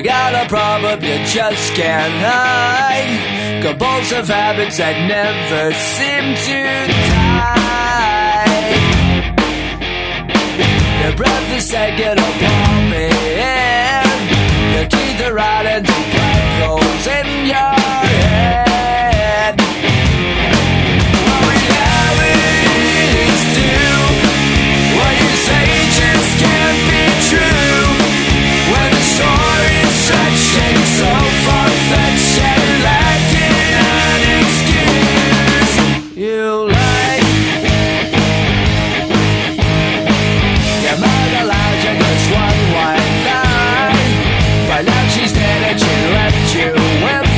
You got a problem you just can't hide. Compulsive habits that never seem to die. Your breath is taking a that you left you with.